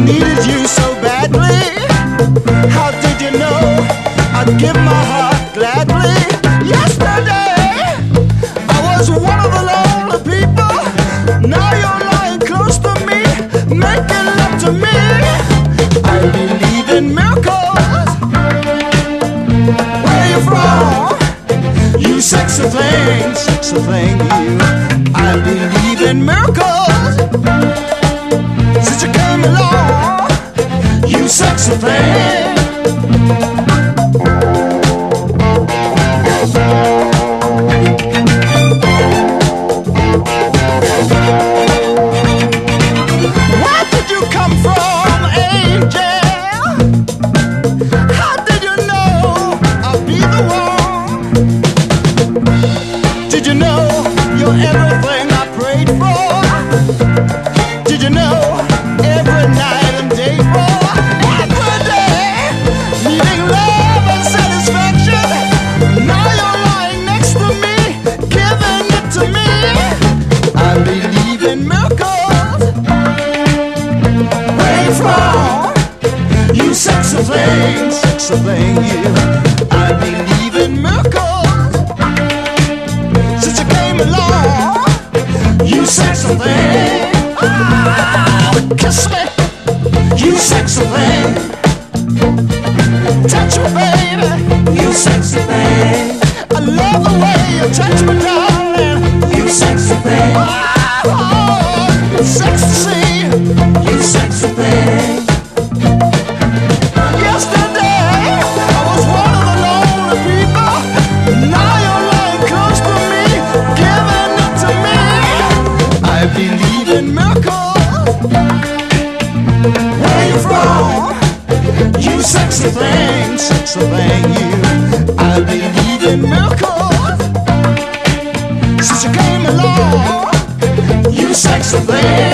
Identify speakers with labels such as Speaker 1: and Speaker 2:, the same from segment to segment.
Speaker 1: Needed you so badly? How did you know I'd give my heart gladly? Yesterday I was one of the people. Now you're lying close to me, making love to me. I believe in miracles. Where you from? You sexy thing, sexy thing, you. I believe in miracles. I prayed for? Did you know every night and day for You from? You sexy thing, sexy thing, you. I believe in miracles. Since you came along, you sexy thing. Ah, kiss me, you sexy thing. Touch me, baby, you sexy thing. I love the way you touch me, darling. You sexy thing. Oh, it's sexy Sexy thing, sexy thing, you. I believe in miracles. Since you came along, you sexy thing. Oh,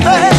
Speaker 1: Baby.